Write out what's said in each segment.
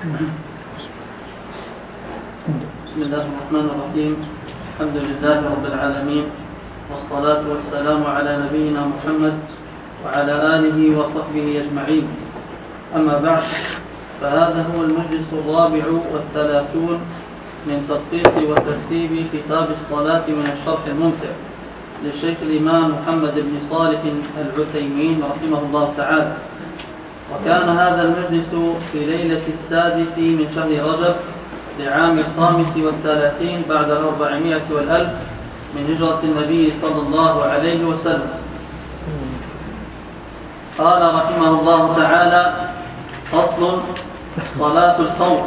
بسم الله الرحمن الرحيم. الحمد لله رب العالمين. والصلاة والسلام على نبينا محمد وعلى آله وصحبه أجمعين. أما بعد فهذا هو المجلس الرابع والثلاثون من تدقيق وترتيب كتاب الصلاة من الشرح الممتع للشيخ الإمام محمد بن صالح العثيمين رحمه الله تعالى. وكان هذا المجلس في ليلة السادس من شهر رجب لعام الخامس والثلاثين بعد الأربعمائة والألف من هجرة النبي صلى الله عليه وسلم. قال رحمه الله تعالى فصل صلاة الخوف.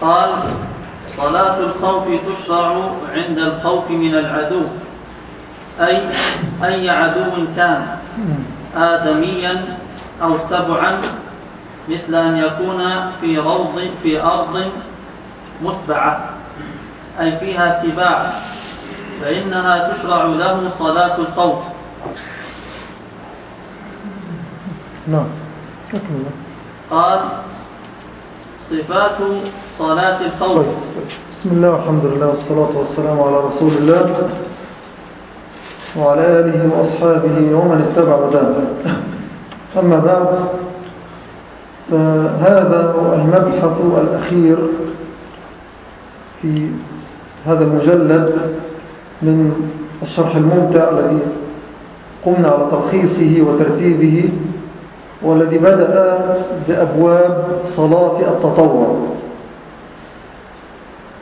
قال صلاة الخوف تشرع عند الخوف من العدو أي أي عدو كان آدميا أو سبعا مثل أن يكون في روض في أرض مسبعة أي فيها سباع فإنها تشرع له صلاة الخوف نعم. قال صفات صلاة الخوف طيب. بسم الله والحمد لله والصلاة والسلام على رسول الله وعلى آله وأصحابه ومن اتبع وداه أما بعد فهذا هو المبحث الأخير في هذا المجلد من الشرح الممتع الذي قمنا على تلخيصه وترتيبه والذي بدأ بأبواب صلاة التطوع.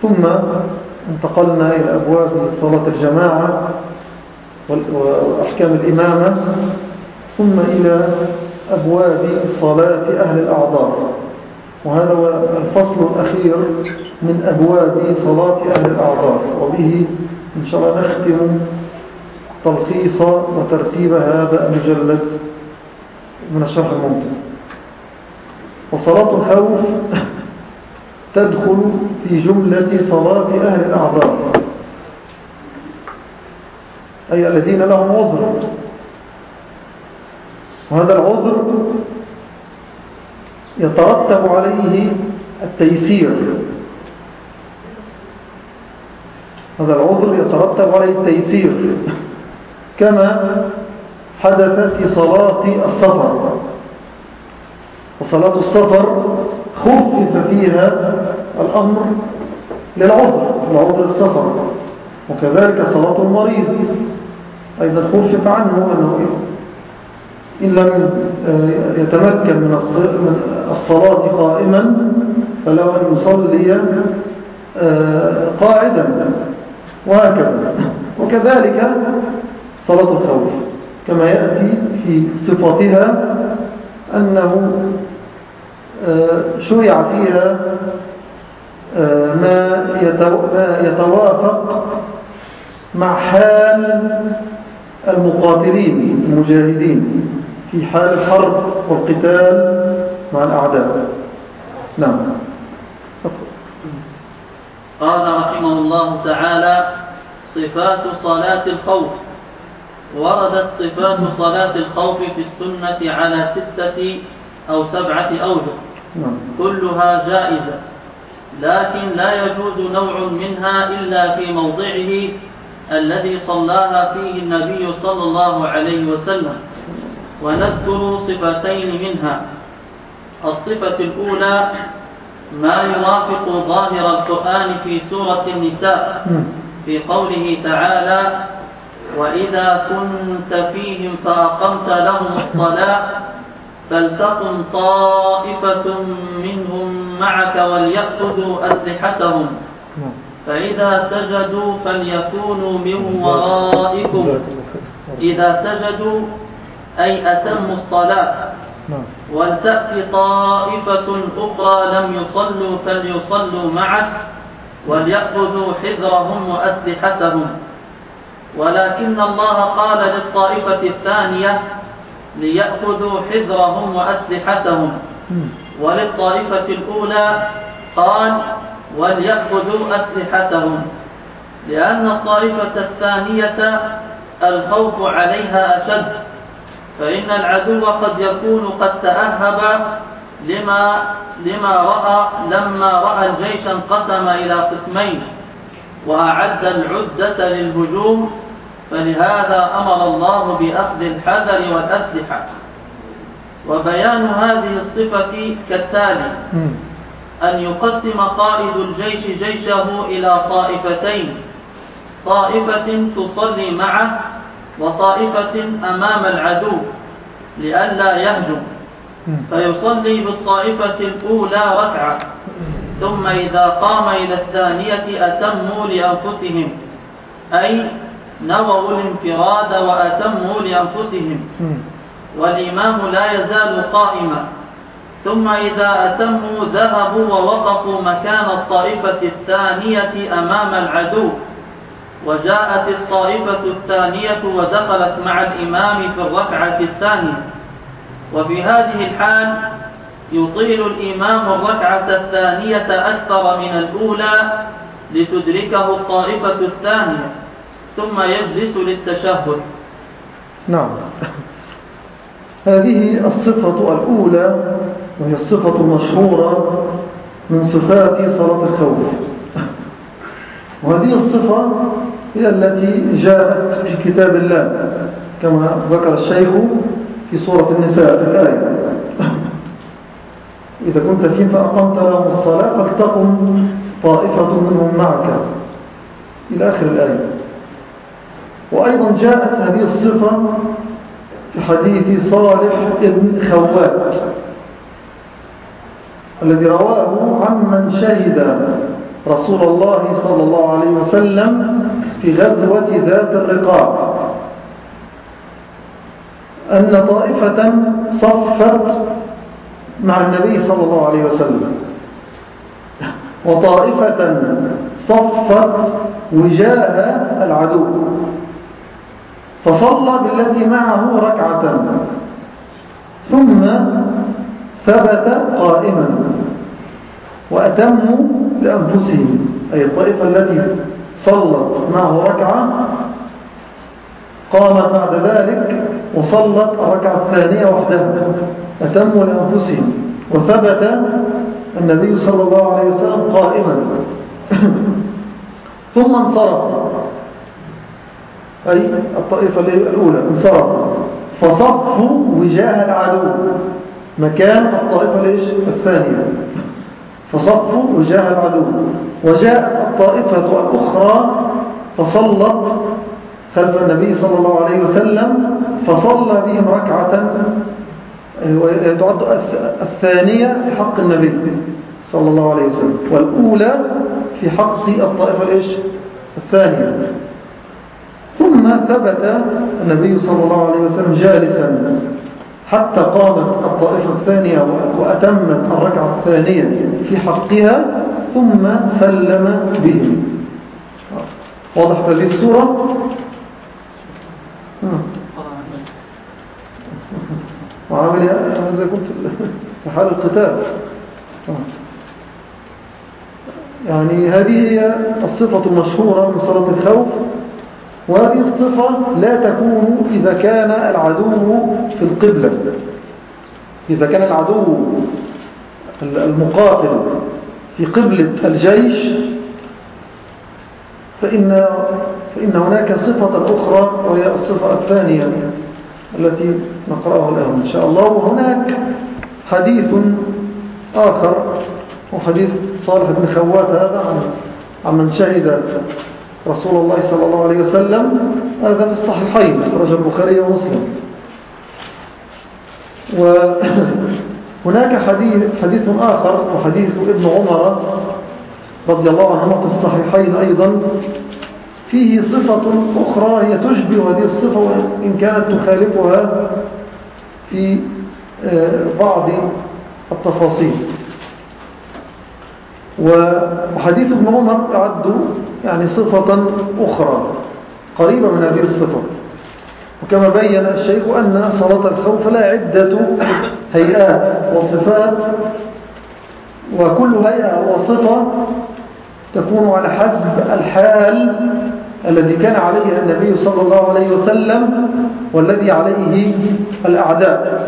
ثم انتقلنا إلى أبواب صلاة الجماعة وأحكام الإمامة ثم إلى أبواب صلاة أهل الأعذار. وهذا الفصل الأخير من أبواب صلاة أهل الأعذار. وبه إن شاء الله نختم تلخيص وترتيب هذا المجلد من الشرح الممتع. وصلاة الخوف تدخل في جملة صلاة أهل الأعذار. أي الذين لهم عذر. وهذا العذر يترتب عليه التيسير. هذا العذر يترتب عليه التيسير. كما حدث في صلاة السفر. وصلاة السفر خفف فيها الأمر للعذر لعذر السفر. وكذلك صلاة المريض أيضا خفف عنه أنه إن لم يتمكن من الصلاة قائما فلو أن يصلي قاعدا وهكذا. وكذلك صلاة الخوف كما يأتي في صفتها أنه شرع فيها ما يتوافق مع حال المقاتلين المجاهدين. في حال الحرب والقتال مع الأعداء. نعم. قال رحمه الله تعالى صفات صلاة الخوف. وردت صفات صلاة الخوف في السنة على ستة أو سبعة أوجه. نعم. كلها جائزة. لكن لا يجوز نوع منها إلا في موضعه الذي صلاها فيه النبي صلى الله عليه وسلم. ونذكر صفتين منها. الصفة الأولى ما يوافق ظاهر القرآن في سورة النساء في قوله تعالى وإذا كنت فيهم فأقمت لهم الصلاة فلتقم طائفة منهم معك وليأخذوا أسلحتهم. فإذا سجدوا فليكونوا من ورائكم. إذا سجدوا أي أتموا الصلاة. ولتأتي طائفة أخرى لم يصلوا فليصلوا معك وليأخذوا حذرهم وأسلحتهم. ولكن الله قال للطائفة الثانية ليأخذوا حذرهم وأسلحتهم. وللطائفة الأولى قال وليأخذوا أسلحتهم. لأن الطائفة الثانية الخوف عليها أشد. فإن العدو قد يكون قد تأهب لما لما رأى لما رأى الجيش انقسم إلى قسمين وأعد العدة للهجوم فلهذا أمر الله بأخذ الحذر والأسلحة. وبيان هذه الصفة كالتالي أن يقسم قائد الجيش جيشه إلى طائفتين. طائفة تصلي معه وطائفة أمام العدو لئلا يهجم. فيصلي بالطائفة الأولى ركعة. ثم إذا قام إلى الثانية أتموا لأنفسهم. أي نووا الانفراد وأتموا لأنفسهم. والإمام لا يزال قائما. ثم إذا أتموا ذهبوا ووقفوا مكان الطائفة الثانية أمام العدو. وجاءت الطائفة الثانية ودخلت مع الإمام في الركعة الثانية. وفي هذه الحال يطيل الإمام الركعة الثانية أكثر من الأولى لتدركه الطائفة الثانية ثم يجلس للتشهد. نعم. هذه الصفة الأولى وهي الصفة المشهورة من صفات صلاة الخوف. وهذه الصفة هي التي جاءت في كتاب الله كما ذكر الشيخ في سورة النساء في الآية. إذا كنت فيهم فأقمت لهم الصلاة فلتقم طائفة منهم معك. إلى آخر الآية. وأيضا جاءت هذه الصفة في حديث صالح ابن خوات الذي رواه عن من شهد رسول الله صلى الله عليه وسلم في غزوة ذات الرقاب. أن طائفة صفت مع النبي صلى الله عليه وسلم. وطائفة صفت وجاه العدو. فصلى بالتي معه ركعة. ثم ثبت قائما. وأتموا لأنفسهم. أي الطائفة التي صلت معه ركعة قامت بعد ذلك وصلت الركعة الثانية وحدها. أتموا لأنفسهم وثبت النبي صلى الله عليه وسلم قائما. ثم انصرف. أي الطائفة الأولى انصرف. فصفوا وجاه العدو. مكان الطائفة الثانية. فصفوا وجاه العدو. وجاءت الطائفة الأخرى فصلت خلف النبي صلى الله عليه وسلم فصلى بهم ركعة تعد الثانية في حق النبي صلى الله عليه وسلم والأولى في حق الطائفة الإيش؟ الثانية. ثم ثبت النبي صلى الله عليه وسلم جالسا. حتى قامت الطائفة الثانية وأتمت الركعة الثانية في حقها ثم سلم بهم. واضح هذه السورة؟ وعامل زي كنت في حال القتال. يعني هذه هي الصفة المشهورة من صلاة الخوف. وهذه الصفة لا تكون إذا كان العدو في القبلة. إذا كان العدو المقاتل في قبلة الجيش فإن, فإن هناك صفة أخرى وهي الصفة الثانية التي نقرأها الآن إن شاء الله. وهناك حديث آخر وحديث صالح بن خوات هذا عن من شهد رسول الله صلى الله عليه وسلم هذا في الصحيحين أخرج البخاري ومسلم. وهناك حديث, حديث آخر وحديث ابن عمر رضي الله عنه في الصحيحين أيضا. فيه صفة أخرى هي تشبه هذه الصفة وإن كانت تخالفها في آه، بعض التفاصيل. وحديث ابن عمر يعد يعني صفة أخرى قريبة من هذه الصفة. وكما بين الشيخ أن صلاة الخوف لا عدة هيئات وصفات وكل هيئة وصفة تكون على حسب الحال الذي كان عليه النبي صلى الله عليه وسلم والذي عليه الأعداء.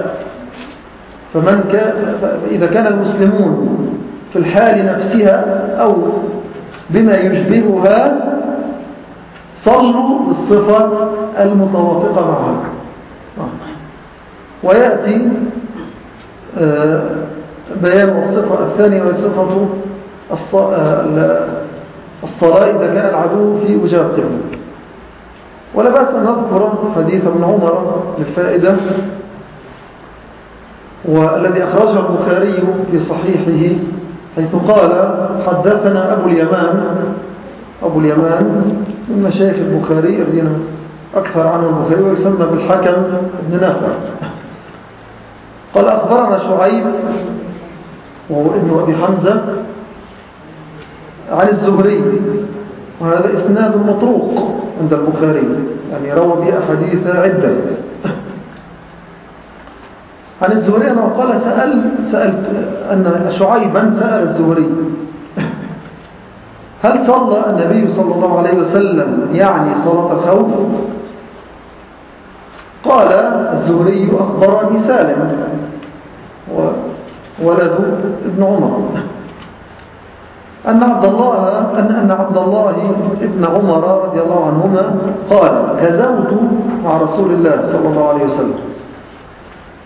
فمن كان إذا كان المسلمون في الحال نفسها أو بما يشبهها صلوا بالصفة المتوافقة معها ويأتي آه، بيان الصفة الثانية وهي صفة آه، الصلاة إذا كان العدو في وجه القبلة ولا بأس أن نذكر حديث ابن عمر للفائدة والذي أخرجه البخاري في صحيحه حيث قال حدثنا أبو اليمان أبو اليمان من مشايخ البخاري الذين أكثر عنه البخاري ويسمى بالحكم ابن نافع. قال أخبرنا شعيب وهو ابن أبي حمزة عن الزهري وهذا إسناد مطروق عند البخاري يعني روى به أحاديث عدة. عن الزهري أنه قال سأل سألت أن شعيبا سأل الزهري. هل صلى النبي صلى الله عليه وسلم يعني صلاة الخوف؟ قال الزهري أخبرني سالم ولد ابن عمر. أن عبد الله أن أن عبد الله ابن عمر رضي الله عنهما قال كزوت مع رسول الله صلى الله عليه وسلم.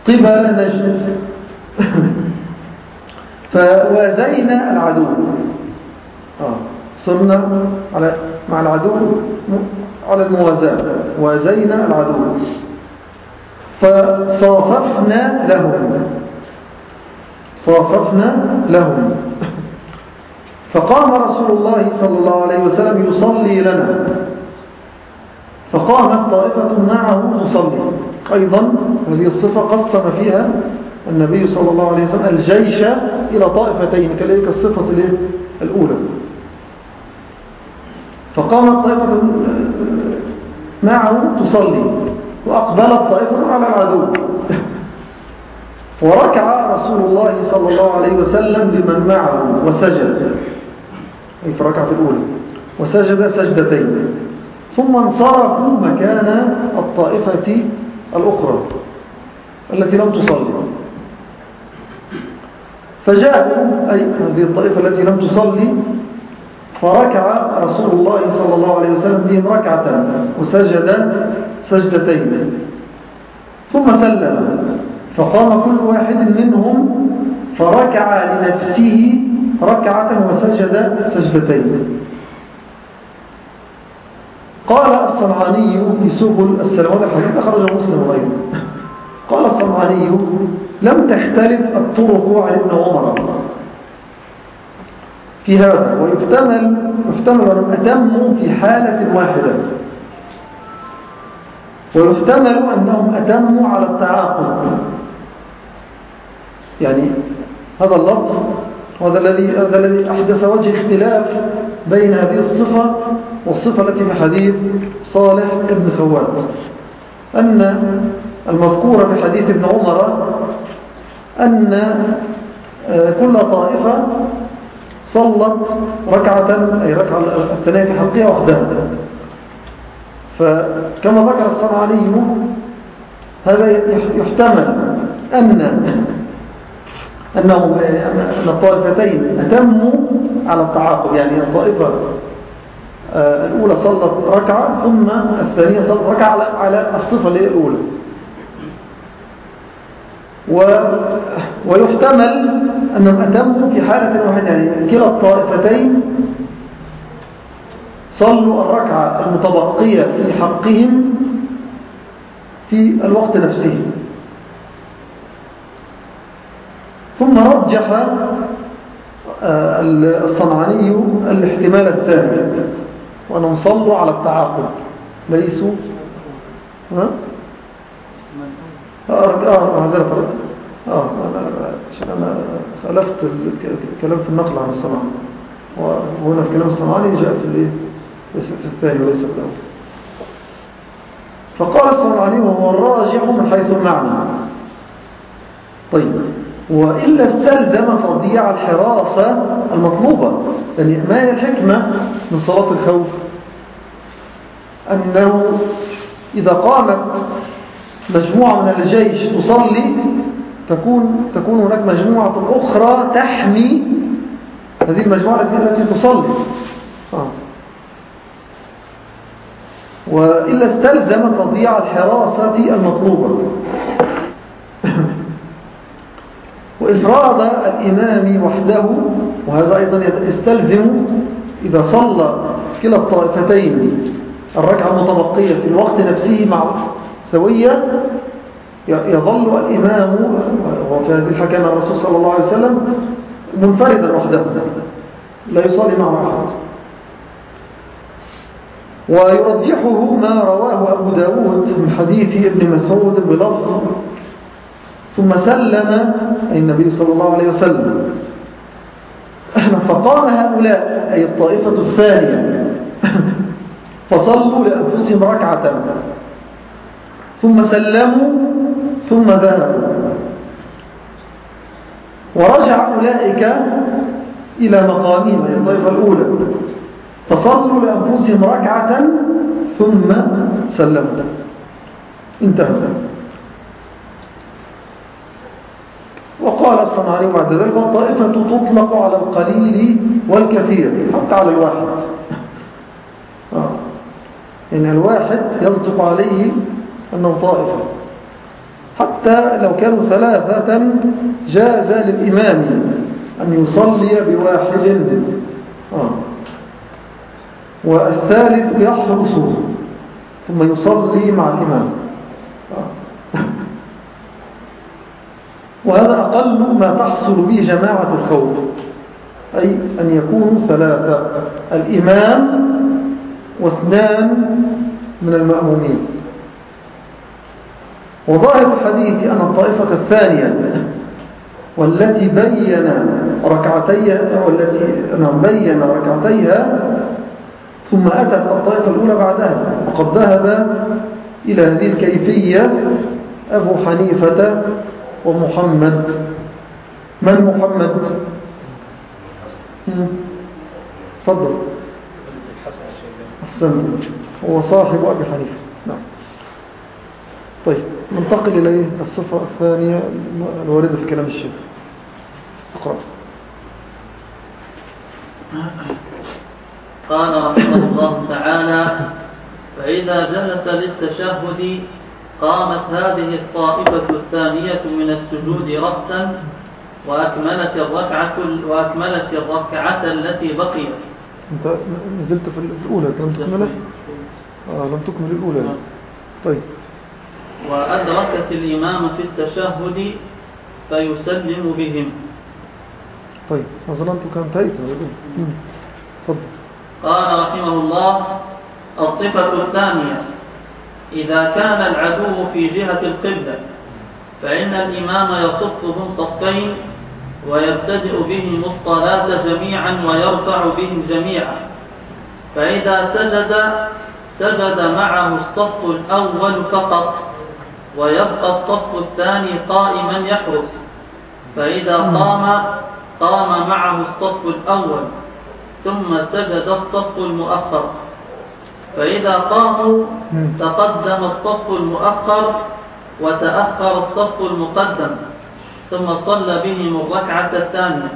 قبل نجد فوازينا العدو. آه. صرنا على مع العدو على الموازاة. وازينا العدو. فصاففنا لهم. صاففنا لهم. فقام رسول الله صلى الله عليه وسلم يصلي لنا. فقامت طائفة معه تصلي. أيضا هذه الصفة قسم فيها النبي صلى الله عليه وسلم الجيش إلى طائفتين كذلك الصفة الأولى. فقامت طائفة معه تصلي وأقبلت طائفة على العدو. وركع رسول الله صلى الله عليه وسلم بمن معه وسجد. أي في الركعة الأولى. وسجد سجدتين. ثم انصرفوا مكان الطائفة الأخرى التي لم تصلي. فجاءوا أي هذه الطائفة التي لم تصلي فركع رسول الله صلى الله عليه وسلم بهم ركعة وسجد سجدتين. ثم سلم فقام كل واحد منهم فركع لنفسه ركعة وسجد سجدتين. قال الصنعاني في سبل السلامات الحديث أخرج مسلم أيضا قال الصنعاني لم تختلف الطرق عن ابن عمر. في هذا ويحتمل يحتمل أنهم أتموا في حالة واحدة. ويحتمل أنهم أتموا على التعاقب يعني هذا اللفظ وهذا الذي هذا الذي أحدث وجه اختلاف بين هذه الصفة والصفة التي في حديث صالح ابن خوات أن المذكورة في حديث ابن عمر أن آه، كل طائفة صلت ركعة أي ركعة الثانية في حقها وحدها. فكما ذكر الصنعاني هذا يحتمل أن أنه أن الطائفتين أتموا على التعاقب يعني الطائفة الأولى صلت ركعة ثم الثانية صلت ركعة على الصفة اللي هي الأولى. و ويحتمل أنهم أتموا في حالة واحدة يعني كلا الطائفتين صلوا الركعة المتبقية في حقهم في الوقت نفسه. ثم رجح آه، الصنعاني الاحتمال الثاني. وأنهم على التعاقب. ليسوا؟ ها؟ آه آه هذا فرق آه أنا عشان أنا خلفت الكلام في النقل عن الصنعاني وهنا الكلام الصنعاني جاء في الإيه؟ في الثاني وليس في الأول. فقال الصنعاني وهو الراجح من حيث المعنى. طيب. وإلا استلزم تضييع الحراسة المطلوبة. يعني ما هي الحكمة من صلاة الخوف؟ أنه إذا قامت مجموعة من الجيش تصلي تكون, تكون هناك مجموعة أخرى تحمي هذه المجموعة التي تصلي. آه. وإلا استلزم تضييع الحراسة المطلوبة. وإفراد الإمام وحده وهذا أيضا يستلزم إذا صلى كلا الطائفتين الركعة المتبقية في الوقت نفسه مع سوية يظل الإمام وفي هذه الحكاية الرسول صلى الله عليه وسلم منفردا وحده لا يصلي مع أحد. ويرجحه ما رواه أبو داود من حديث ابن مسعود بلفظ ثم سلم أي النبي صلى الله عليه وسلم. فقام هؤلاء أي الطائفة الثانية. فصلوا لأنفسهم ركعة. ثم سلموا ثم ذهبوا. ورجع أولئك إلى مقامهم أي الطائفة الأولى. فصلوا لأنفسهم ركعة ثم سلموا. انتهى. وقال الصنعاني بعد ذلك والطائفة تطلق على القليل والكثير حتى على الواحد آه. إن الواحد يصدق عليه أنه طائفة حتى لو كانوا ثلاثة جاز للإمام أن يصلي بواحد آه. والثالث يحرص ثم يصلي مع الإمام آه. وهذا أقل ما تحصل به جماعة الخوف أي أن يكونوا ثلاثة الإمام واثنان من المأمومين. وظاهر الحديث أن الطائفة الثانية والتي بين ركعتيها والتي نعم بين ركعتيها ثم أتت الطائفة الأولى بعدها وقد ذهب إلى هذه الكيفية أبو حنيفة ومحمد. من محمد؟ تفضل. أحسنت. هو صاحب أبي حنيفة. نعم. طيب ننتقل إليه الصفة الثانية الواردة في كلام الشيخ. اقرأ. قال رحمه الله تعالى فإذا جلس للتشهد قامت هذه الطائفة الثانية من السجود رأسا وأكملت الركعة, وأكملت الركعة التي بقيت. أنت نزلت في الأولى لم تكمل آه لم تكمل الأولى. آه. طيب. وأدركت الإمام في التشهد فيسلم بهم. طيب. أظلمتك انتهيت. تفضل. قال رحمه الله الصفة الثانية. إذا كان العدو في جهة القبلة فإن الإمام يصفهم صفين ويبتدئ بهم الصلاة جميعا ويرفع بهم جميعا. فإذا سجد سجد معه الصف الأول فقط ويبقى الصف الثاني قائما يحرس. فإذا قام قام معه الصف الأول ثم سجد الصف المؤخر. فإذا قاموا تقدم الصف المؤخر وتأخر الصف المقدم ثم صلى بهم الركعة الثانية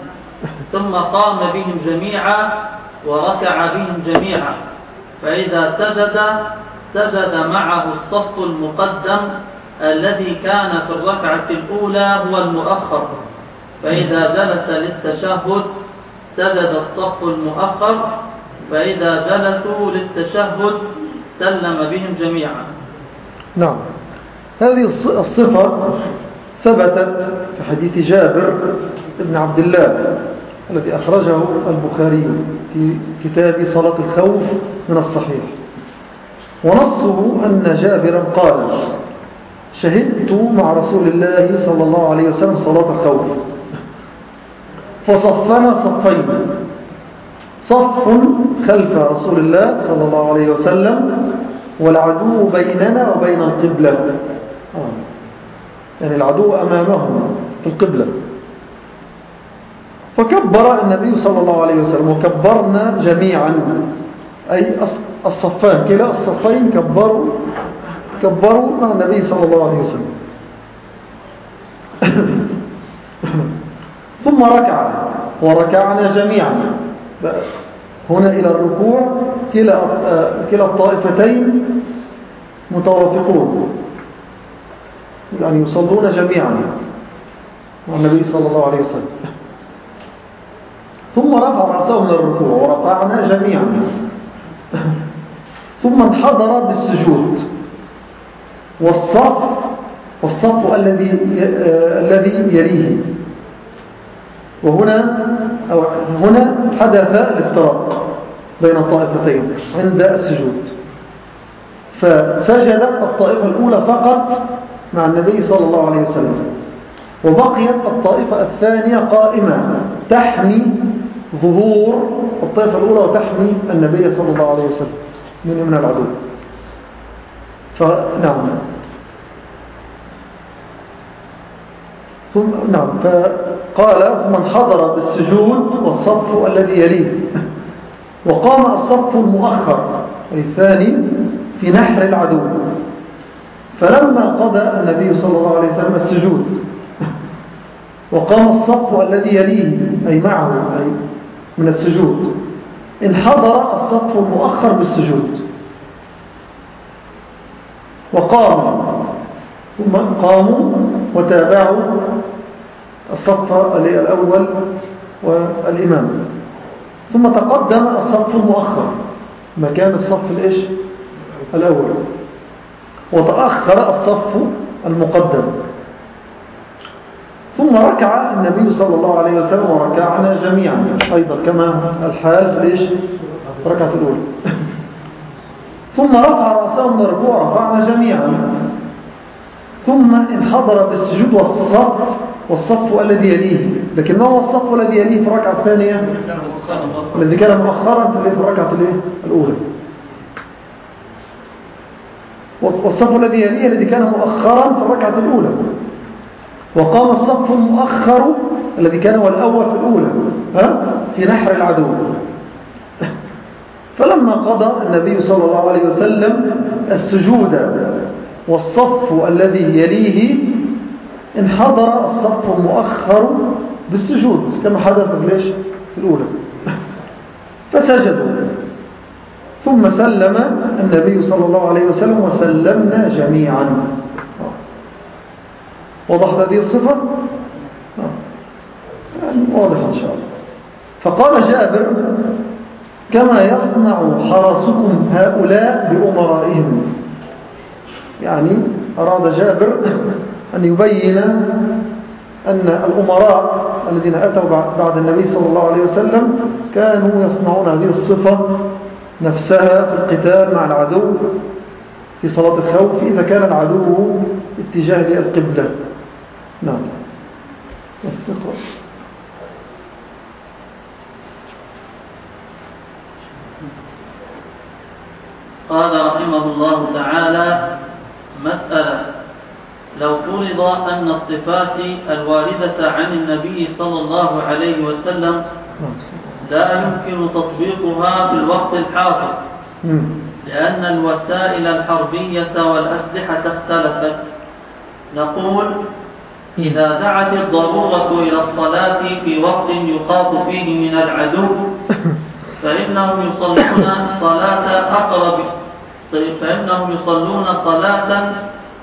ثم قام بهم جميعا وركع بهم جميعا. فإذا سجد سجد معه الصف المقدم الذي كان في الركعة الأولى هو المؤخر. فإذا جلس للتشهد سجد الصف المؤخر فإذا جلسوا للتشهد سلم بهم جميعا. نعم. هذه الصفة ثبتت في حديث جابر بن عبد الله الذي أخرجه البخاري في كتاب صلاة الخوف من الصحيح. ونصه أن جابرا قال شهدت مع رسول الله صلى الله عليه وسلم صلاة الخوف. فصفنا صفين صف خلف رسول الله صلى الله عليه وسلم والعدو بيننا وبين القبلة. آه. يعني العدو أمامهم في القبلة. فكبر النبي صلى الله عليه وسلم وكبرنا جميعا. أي الصفان كلا الصفين كبروا كبروا مع النبي صلى الله عليه وسلم. ثم ركع وركعنا جميعا. هنا إلى الركوع كلا, كلا الطائفتين متوافقون يعني يصلون جميعا. مع النبي صلى الله عليه وسلم. ثم رفع رأسه من الركوع ورفعنا جميعا. ثم انحضر بالسجود. والصف والصف الذي الذي يليه. وهنا أو هنا حدث الافتراق بين الطائفتين عند السجود. فسجدت الطائفة الأولى فقط مع النبي صلى الله عليه وسلم وبقيت الطائفة الثانية قائمة تحمي ظهور الطائفة الأولى وتحمي النبي صلى الله عليه وسلم من من العدو. فنعم. ثم نعم فقال ثم انحضر بالسجود والصف الذي يليه. وقام الصف المؤخر الثاني في نحر العدو. فلما قضى النبي صلى الله عليه وسلم السجود وقام الصف الذي يليه أي معه أي من السجود انحضر الصف المؤخر بالسجود. وقاموا ثم قاموا وتابعوا الصف الأول والإمام. ثم تقدم الصف المؤخر مكان الصف الإيش؟ الأول. وتأخر الصف المقدم. ثم ركع النبي صلى الله عليه وسلم وركعنا جميعا. أيضا كما الحال في الإيش؟ ركعة الأولى ثم رفع رأسه من الركوع رفعنا جميعا. ثم انحضر بالسجود والصف والصف الذي يليه. لكن ما هو الصف الذي يليه في الركعة الثانية؟ الذي كان مؤخرا في الركعة الأولى. والصف الذي يليه الذي كان مؤخرا في الركعة الأولى. وقام الصف المؤخر الذي كان هو الأول في الأولى ها؟ في نحر العدو. فلما قضى النبي صلى الله عليه وسلم السجود والصف الذي يليه انحضر الصف المؤخر بالسجود كما حدث في الأولى. فسجدوا. ثم سلم النبي صلى الله عليه وسلم وسلمنا جميعا. وضحت هذه الصفة؟ يعني واضح إن شاء الله. فقال جابر كما يصنع حرسكم هؤلاء بأمرائهم. يعني أراد جابر أن يبين أن الأمراء الذين أتوا بعد النبي صلى الله عليه وسلم كانوا يصنعون هذه الصفة نفسها في القتال مع العدو في صلاة الخوف إذا كان العدو اتجاه للقبلة. نعم. قال رحمه الله تعالى مسألة. لو فرض أن الصفات الواردة عن النبي صلى الله عليه وسلم لا يمكن تطبيقها في الوقت الحاضر. لأن الوسائل الحربية والأسلحة اختلفت. نقول إذا دعت الضرورة إلى الصلاة في وقت يخاف فيه من العدو فإنهم يصلون صلاة أقرب طيب فإنهم يصلون صلاة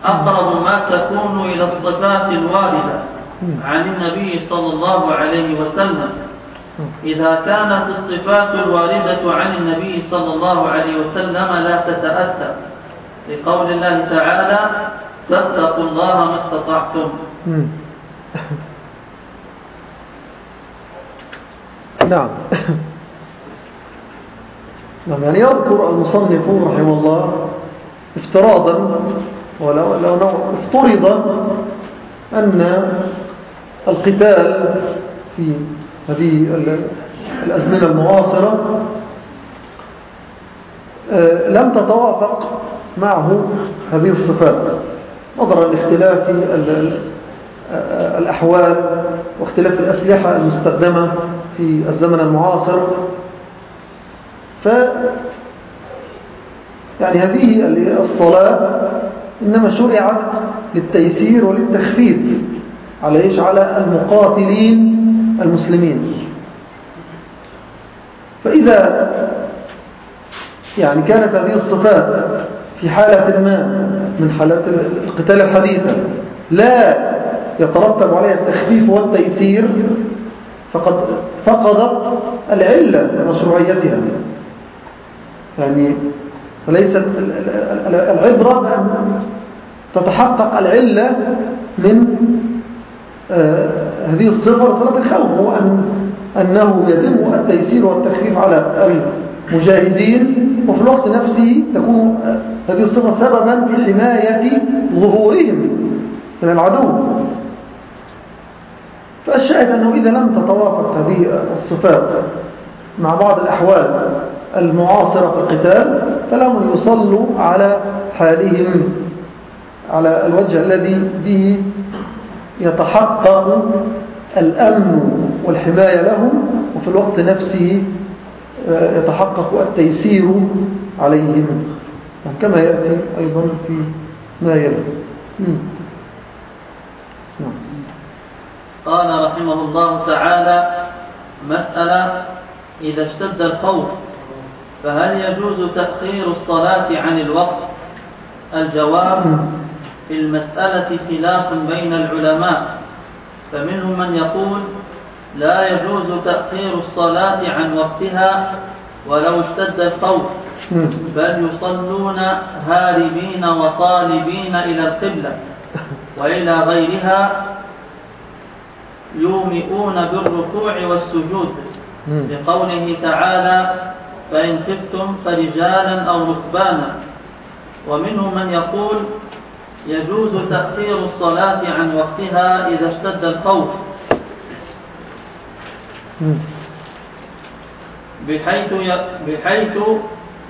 أقرب ما تكون إلى الصفات الواردة عن النبي صلى الله عليه وسلم. إذا كانت الصفات الواردة عن النبي صلى الله عليه وسلم لا تتأثر لقول الله تعالى فاتقوا الله ما استطعتم. نعم. نعم يعني يذكر المصنف رحمه الله افتراضا ولو لو افترض أن القتال في هذه الأزمنة المعاصرة آه، لم تتوافق معه هذه الصفات. نظرا لاختلاف الأحوال واختلاف الأسلحة المستخدمة في الزمن المعاصر ف يعني هذه الصلاة إنما شرعت للتيسير وللتخفيف على إيش؟ على المقاتلين المسلمين. فإذا يعني كانت هذه الصفات في حالة ما من حالات القتال الحديثة لا يترتب عليها التخفيف والتيسير فقد فقدت العلة لمشروعيتها يعني فليست العبرة بأن تتحقق العلة من آه، هذه الصفة صلاة الخوف هو أن أنه يتم التيسير والتخفيف على المجاهدين وفي الوقت نفسه تكون هذه الصفة سببا في حماية ظهورهم من العدو. فالشاهد أنه إذا لم تتوافق هذه الصفات مع بعض الأحوال المعاصرة في القتال فلهم يصلوا على حالهم على الوجه الذي به يتحقق الأمن والحماية لهم وفي الوقت نفسه آه، يتحقق التيسير عليهم. كما يأتي أيضا في ما يلي. نعم. قال رحمه الله تعالى مسألة إذا اشتد الخوف فهل يجوز تأخير الصلاة عن الوقت؟ الجواب في المسألة خلاف بين العلماء. فمنهم من يقول لا يجوز تأخير الصلاة عن وقتها ولو اشتد الخوف. بل يصلون هاربين وطالبين إلى القبلة وإلى غيرها يومئون بالركوع والسجود. لقوله تعالى فإن خفتم فرجالا أو ركبانا. ومنهم من يقول يجوز تأخير الصلاة عن وقتها إذا اشتد الخوف. بحيث بحيث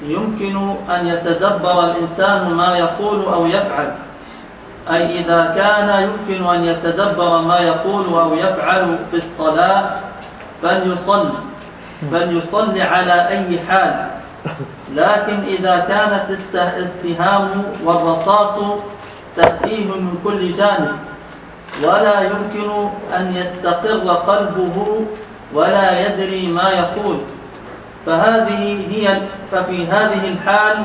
يمكن أن يتدبر الإنسان ما يقول أو يفعل. أي إذا كان يمكن أن يتدبر ما يقول أو يفعل في الصلاة فليصل فليصل على أي حال. لكن إذا كانت السهام والرصاص تأتيه من كل جانب ولا يمكن أن يستقر قلبه ولا يدري ما يقول. فهذه هي ففي هذه الحال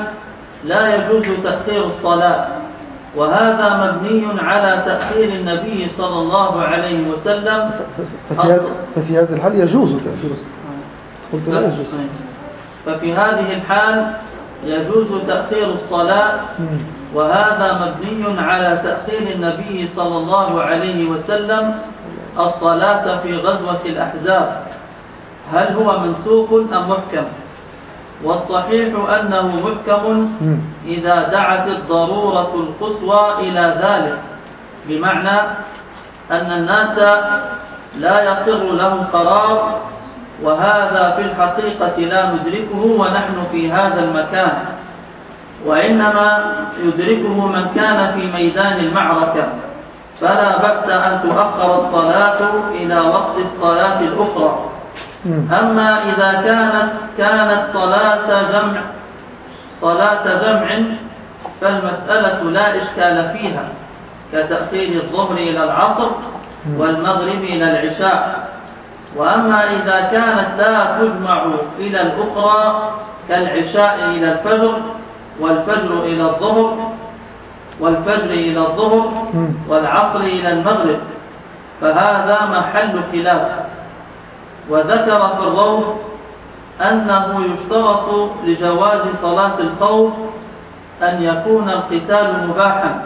لا يجوز تأخير الصلاة. وهذا مبني على تأخير النبي صلى الله عليه وسلم. ففي هذه الحال يجوز تأخير الصلاة. قلت لا يجوز. ففي هذه الحال يجوز تأخير الصلاة وهذا مبني على تأخير النبي صلى الله عليه وسلم الصلاة في غزوة الأحزاب. هل هو منسوق أم محكم؟ والصحيح أنه محكم إذا دعت الضرورة القصوى إلى ذلك بمعنى أن الناس لا يقر لهم قرار وهذا في الحقيقة لا ندركه ونحن في هذا المكان وإنما يدركه من كان في ميدان المعركة. فلا بأس أن تؤخر الصلاة إلى وقت الصلاة الأخرى. أما إذا كانت كانت صلاة جمع صلاة جمع فالمسألة لا إشكال فيها كتأخير الظهر إلى العصر والمغرب إلى العشاء. وأما إذا كانت لا تجمع إلى الأخرى كالعشاء إلى الفجر والفجر إلى الظهر والفجر إلى الظهر والعصر إلى المغرب فهذا محل خلاف. وذكر في الروض أنه يشترط لجواز صلاة الخوف أن يكون القتال مباحا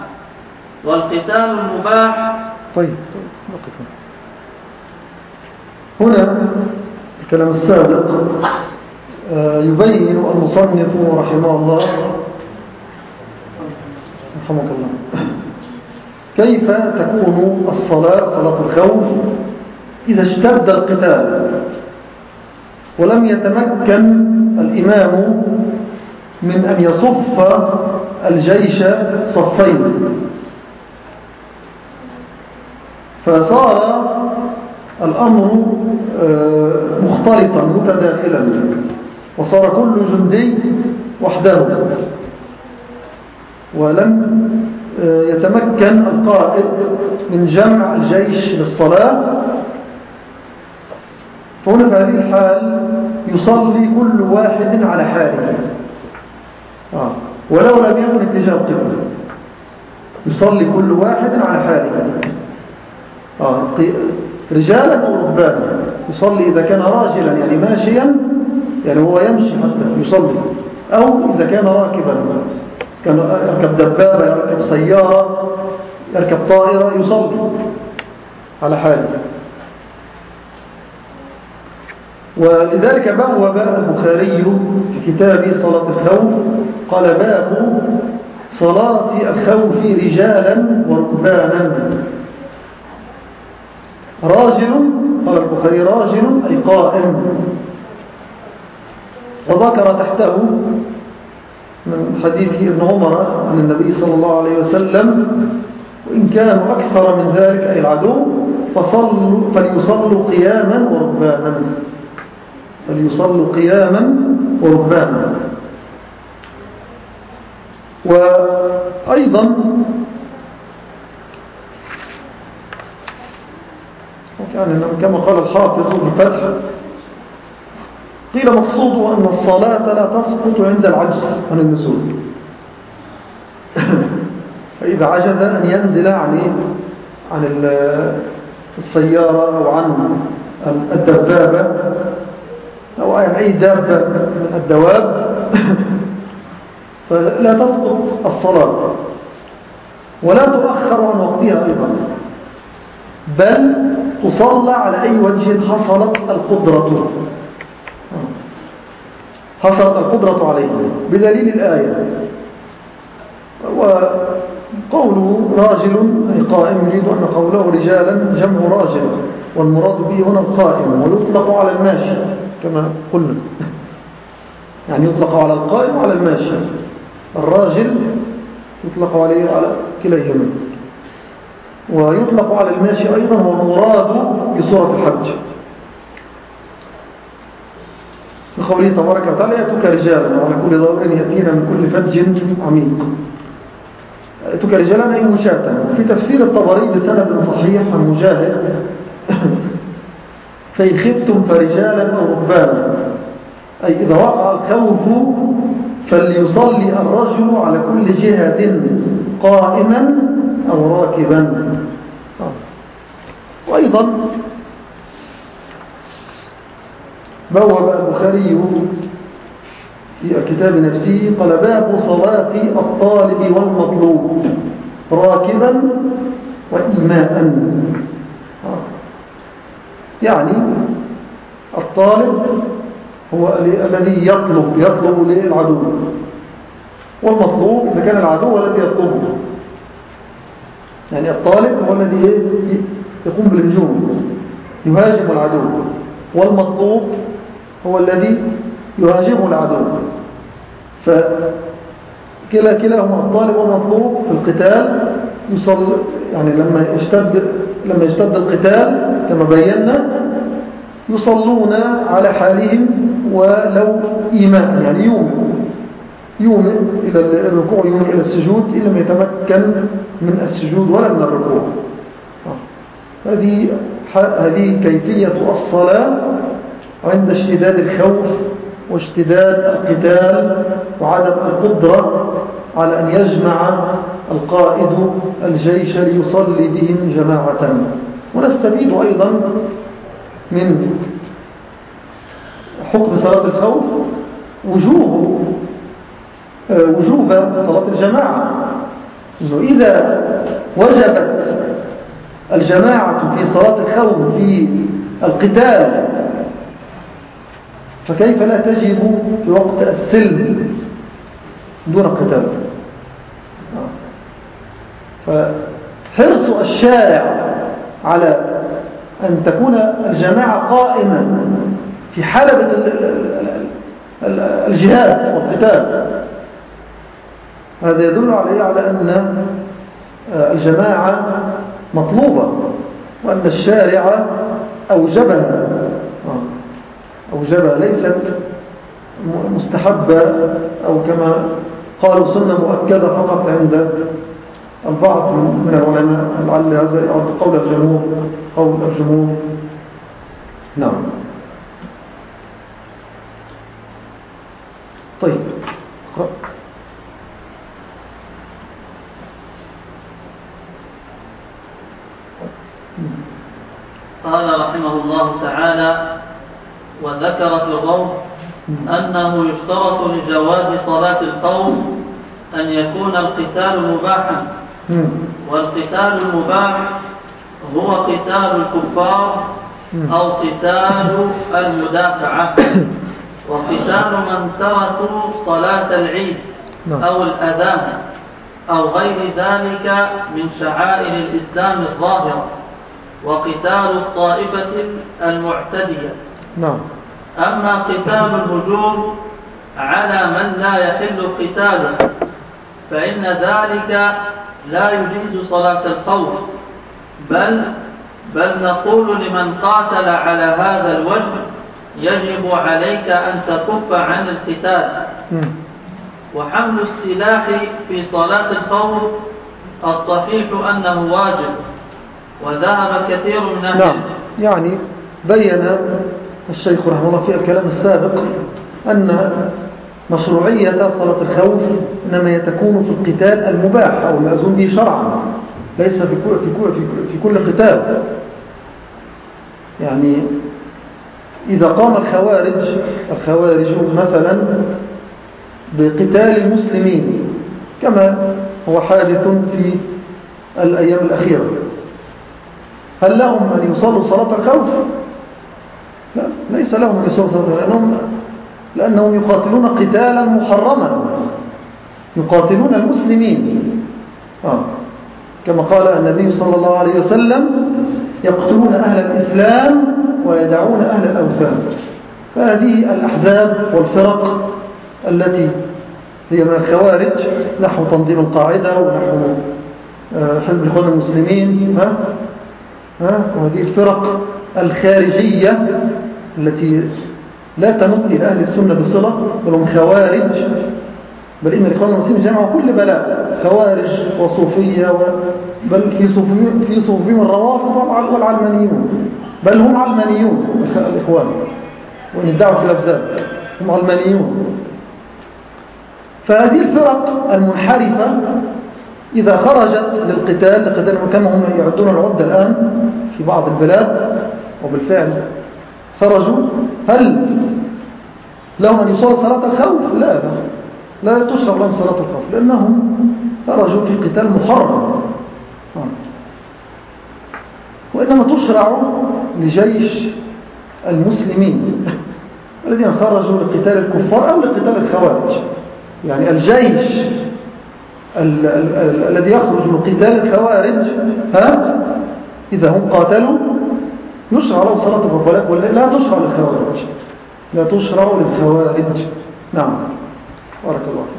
والقتال المباح طيب طيب هنا الكلام السابق آه، يبين المصنف رحمه الله. رحمك الله. كيف تكون الصلاة صلاة الخوف إذا اشتد القتال؟ ولم يتمكن الإمام من أن يصف الجيش صفين. فصار الأمر آه، مختلطا متداخلا وصار كل جندي وحده ولم آه، يتمكن القائد من جمع الجيش للصلاة فهنا في هذه الحال يصلي كل واحد على حاله آه. ولو لم يكن اتجاه القبلة يصلي كل واحد على حاله. رجالا أو رهبانا. يصلي إذا كان راجلا يعني ماشيا يعني هو يمشي حتى يصلي. أو إذا كان راكبا كان يركب دبابة يركب سيارة يركب طائرة يصلي على حاله. ولذلك بوب البخاري في كتاب صلاة الخوف. قال باب صلاة الخوف رجالا وركبانا راجل قال البخاري راجل أي قائم وذكر تحته من حديث ابن عمر عن النبي صلى الله عليه وسلم وإن كانوا أكثر من ذلك أي العدو فصلوا فليصلوا قياما وركبانا فليصلوا قياما وركبانا وأيضا يعني كما قال الحافظ ابن فتح قيل مقصوده أن الصلاة لا تسقط عند العجز عن النزول. فإذا عجز أن ينزل عن عن السيارة أو عن الدبابة أو عن أي دابة من الدواب. فلا تسقط الصلاة. ولا تؤخر عن وقتها أيضا. بل تصلى على أي وجه حصلت القدرة. حصلت القدرة عليه بدليل الآية. وقوله راجل أي قائم يريد أن قوله رجالا جمع راجل والمراد به هنا القائم ويطلق على الماشي كما قلنا. يعني يطلق على القائم وعلى الماشي. الراجل يطلق عليه على كليهما. ويطلق على الماشي أيضا هو المراد بسورة الحج. بقوله تبارك وتعالى يأتوك رجالا وعلى كل ضوء يأتينا من كل فج عميق. يأتوك رجالا أي مشاة. في تفسير الطبري بسند صحيح عن مجاهد فإن خفتم فرجالا أو ركبانا أي إذا وقع الخوف فليصلي الرجل على كل جهة قائما أو راكبا. وأيضا بوب البخاري في الكتاب نفسه قال باب صلاة الطالب والمطلوب راكبا وإيماء. يعني الطالب هو الذي يطلب يطلب للعدو. والمطلوب إذا كان العدو الذي يطلبه. يعني الطالب هو الذي يقوم بالهجوم يهاجم العدو. والمطلوب هو الذي يهاجمه العدو. فكلا كلاهما الطالب والمطلوب في القتال يصل يعني لما يشتد لما يشتد القتال كما بينا يصلون على حالهم ولو إيمان يعني يوم يوم إلى الركوع يوم إلى السجود إن لم يتمكن من السجود ولا من الركوع. هذه هذه كيفية الصلاة عند اشتداد الخوف واشتداد القتال وعدم القدرة على أن يجمع القائد الجيش ليصلي بهم جماعة. ونستفيد أيضا من حكم صلاة الخوف وجوه وجوب صلاة الجماعة. إنه إذا وجبت الجماعة في صلاة الخوف في القتال فكيف لا تجب في وقت السلم دون قتال فحرص الشارع على أن تكون الجماعة قائمة في حلبة الجهاد والقتال. هذا يدل عليه على أن آه، الجماعة مطلوبة وأن الشارع أوجبها. آه، أوجبها ليست مستحبة أو كما قالوا سنة مؤكدة فقط عند البعض من العلماء لعل هذا يعد قول الجمهور قول الجمهور. نعم. طيب. قال رحمه الله تعالى وذكر في الروض أنه يشترط لجواز صلاة القوم أن يكون القتال مباحا. والقتال المباح هو قتال الكفار أو قتال المدافعة. وقتال من تركوا صلاة العيد نعم. أو الأذان أو غير ذلك من شعائر الإسلام الظاهرة. وقتال الطائفة المعتدية. نعم. أما قتال الهجوم على من لا يحل قتاله فإن ذلك لا يجيز صلاة الخوف. بل بل نقول لمن قاتل على هذا الوجه يجب عليك أن تكف عن القتال. وحمل السلاح في صلاة الخوف الصحيح أنه واجب. وذهب كثير من أهل نعم. يعني بين الشيخ رحمه الله في الكلام السابق أن مشروعية صلاة الخوف إنما تكون في القتال المباح أو المأذون به شرعا. ليس في كل, في كل قتال. يعني إذا قام الخوارج الخوارج مثلا بقتال المسلمين كما هو حادث في الأيام الأخيرة. هل لهم أن يصلوا صلاة الخوف لا ليس لهم أن يصلوا صلاة الخوف لأنهم, لأنهم يقاتلون قتالا محرما يقاتلون المسلمين آه. كما قال النبي صلى الله عليه وسلم يقتلون أهل الإسلام ويدعون أهل الأوثان فهذه الأحزاب والفرق التي هي من الخوارج نحو تنظيم القاعدة ونحو آه، حزب الإخوان المسلمين ها؟ وهذه الفرق الخارجية التي لا تمت إلى أهل السنة بصلة بل هم خوارج. بل إن الإخوان المسلمين جمعوا كل بلاء خوارج وصوفية و... بل في صوفيهم في صوفيهم الروافض والعلمانيون. بل هم علمانيون الإخوان. وإن ادعوا في الأفزاد هم علمانيون. فهذه الفرق المنحرفة إذا خرجت للقتال لقتال كما هم يعدون العدة الآن في بعض البلاد وبالفعل خرجوا. هل لهم أن يصلوا صلاة الخوف؟ لا لا. تشرع لهم صلاة الخوف لأنهم خرجوا في قتال محرم. وإنما تشرع لجيش المسلمين الذين خرجوا لقتال الكفار أو لقتال الخوارج. يعني الجيش الذي يخرج لقتال الخوارج ها؟ إذا هم قاتلوا يشرع له صلاة الكفار لا تشرع للخوارج. لا تشرع للخوارج. نعم. بارك الله فيك.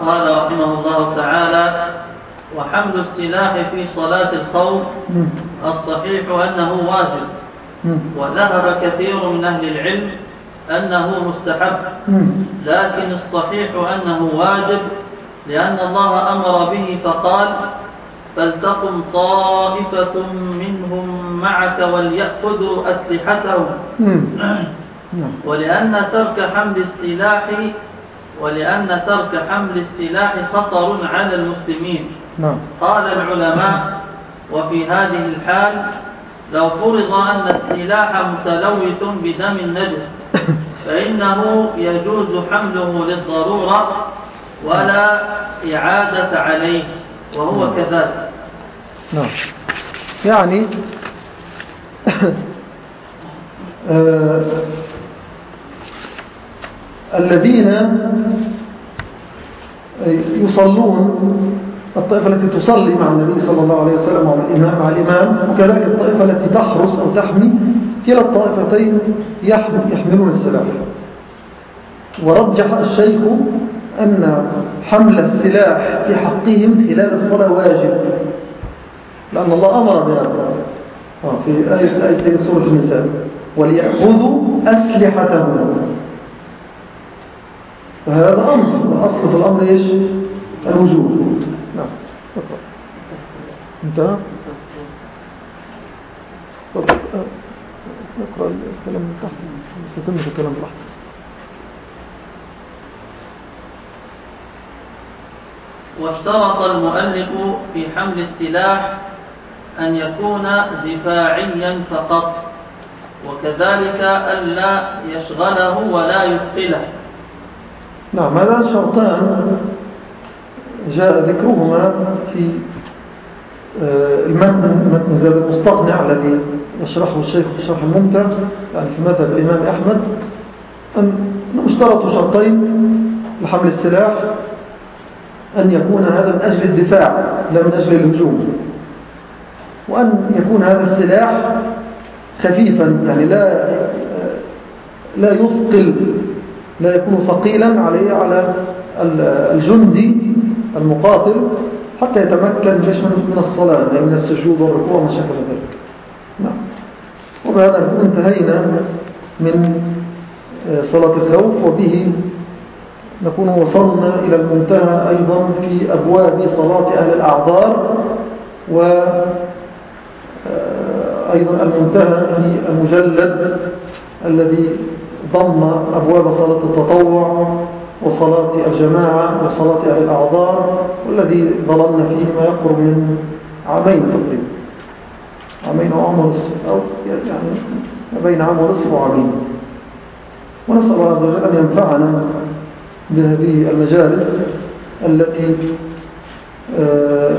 قال رحمه الله تعالى وحمل السلاح في صلاة الخوف الصحيح أنه واجب وذهب كثير من أهل العلم أنه مستحب. لكن الصحيح أنه واجب لأن الله أمر به فقال فلتقم طائفة منهم معك وليأخذوا أسلحتهم. ولأن ترك حمل السلاح ولأن ترك حمل السلاح خطر على المسلمين. نعم. قال العلماء وفي هذه الحال لو فرض أن السلاح متلوث بدم النجس فإنه يجوز حمله للضرورة ولا إعادة عليه وهو نعم. كذلك نعم يعني آه الذين يصلون الطائفة التي تصلي مع النبي صلى الله عليه وسلم مع الإمام, مع الإمام وكذلك الطائفة التي تحرس أو تحمي كلا الطائفتين يحملون السلاح. ورجح الشيخ أن حمل السلاح في حقهم خلال الصلاة واجب. لأن الله أمر بهذا. آه، في آية, آية سورة النساء. وليأخذوا أسلحتهم. فهذا أمر. الأصل في الأمر إيش؟ الوجوب. نعم. انتهى. طب اقرأ الكلام من تحت. تتم في الكلام براحتك. واشترط المؤلف في حمل السلاح أن يكون دفاعيا فقط وكذلك ألا يشغله ولا يثقله نعم هذا شرطان جاء ذكرهما في المتن متن زاد المستقنع الذي يشرحه الشيخ في الشرح الممتع يعني في مذهب الإمام أحمد. أن اشترطوا شرطين لحمل السلاح أن يكون هذا من أجل الدفاع لا من أجل الهجوم. وأن يكون هذا السلاح خفيفا يعني لا لا يثقل لا يكون ثقيلا عليه على الجندي المقاتل. حتى يتمكن جيش من الصلاة أي من السجود والركوع وما شابه ذلك. نعم. وبهذا نكون انتهينا من آه، صلاة الخوف وبه نكون وصلنا إلى المنتهى أيضا في أبواب صلاة أهل الأعذار وأيضا آه، المنتهى في المجلد الذي ضم أبواب صلاة التطوع وصلاة الجماعة وصلاة أهل الأعذار والذي ظللنا فيه ما يقرب من عامين تقريبا. عامين أو عام ونصف أو يعني بين عام ونصف وعامين. ونسأل الله عز وجل أن ينفعنا بهذه المجالس التي آه،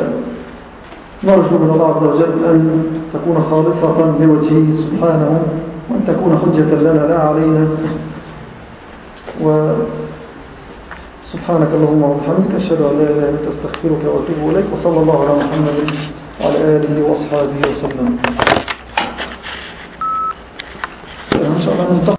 نرجو من الله عز وجل أن تكون خالصة لوجهه سبحانه وأن تكون حجة لنا لا علينا. وسبحانك اللهم وبحمدك أشهد أن لا إله إلا أنت أستغفرك وأتوب إليك وصلى الله على محمد وعلى آله وأصحابه وسلم. إن شاء الله